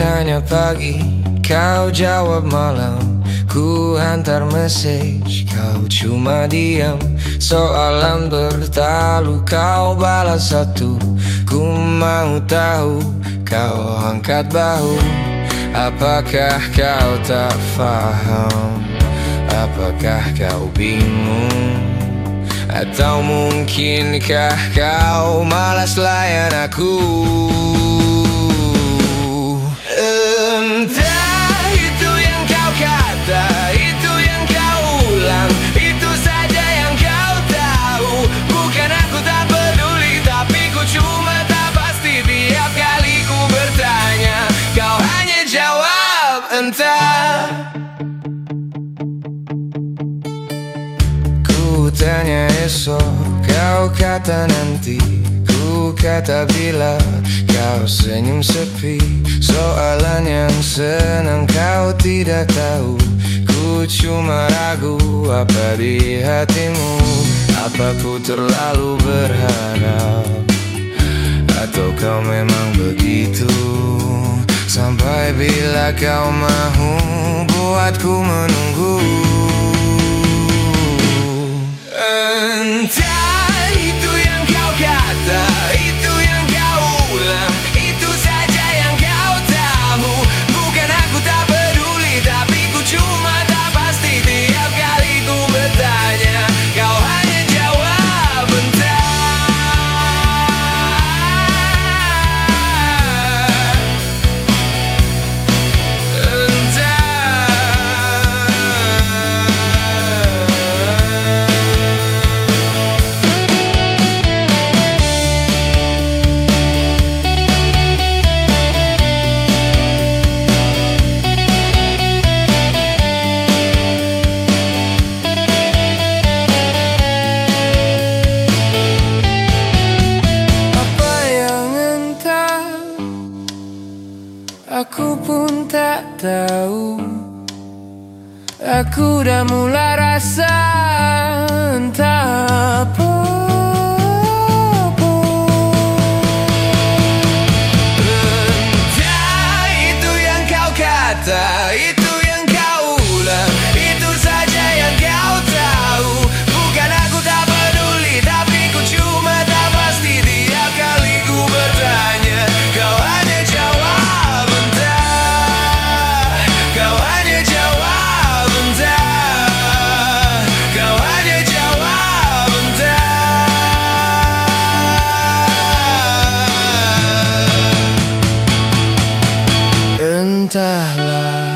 Tanya pagi, kau jawab malam. Ku hantar message, kau cuma diam. Soalan bertalu, kau balas satu Ku mau tahu, kau angkat bahu Apakah kau tak faham? Apakah kau bingung? Atau mungkinkah kau malas layan aku? Ku tanya esok, kau kata nanti Ku kata bila, kau senyum sepi. Soalan yang senang kau tidak tahu. Ku cuma ragu apa di hatimu. Apa ku terlalu berharap? Atau kau memang begitu Sampai bila kau mahu buatku menunggu. Entah itu yang kau kata, tak tahu. Aku dah mulai rasa entah Entahlah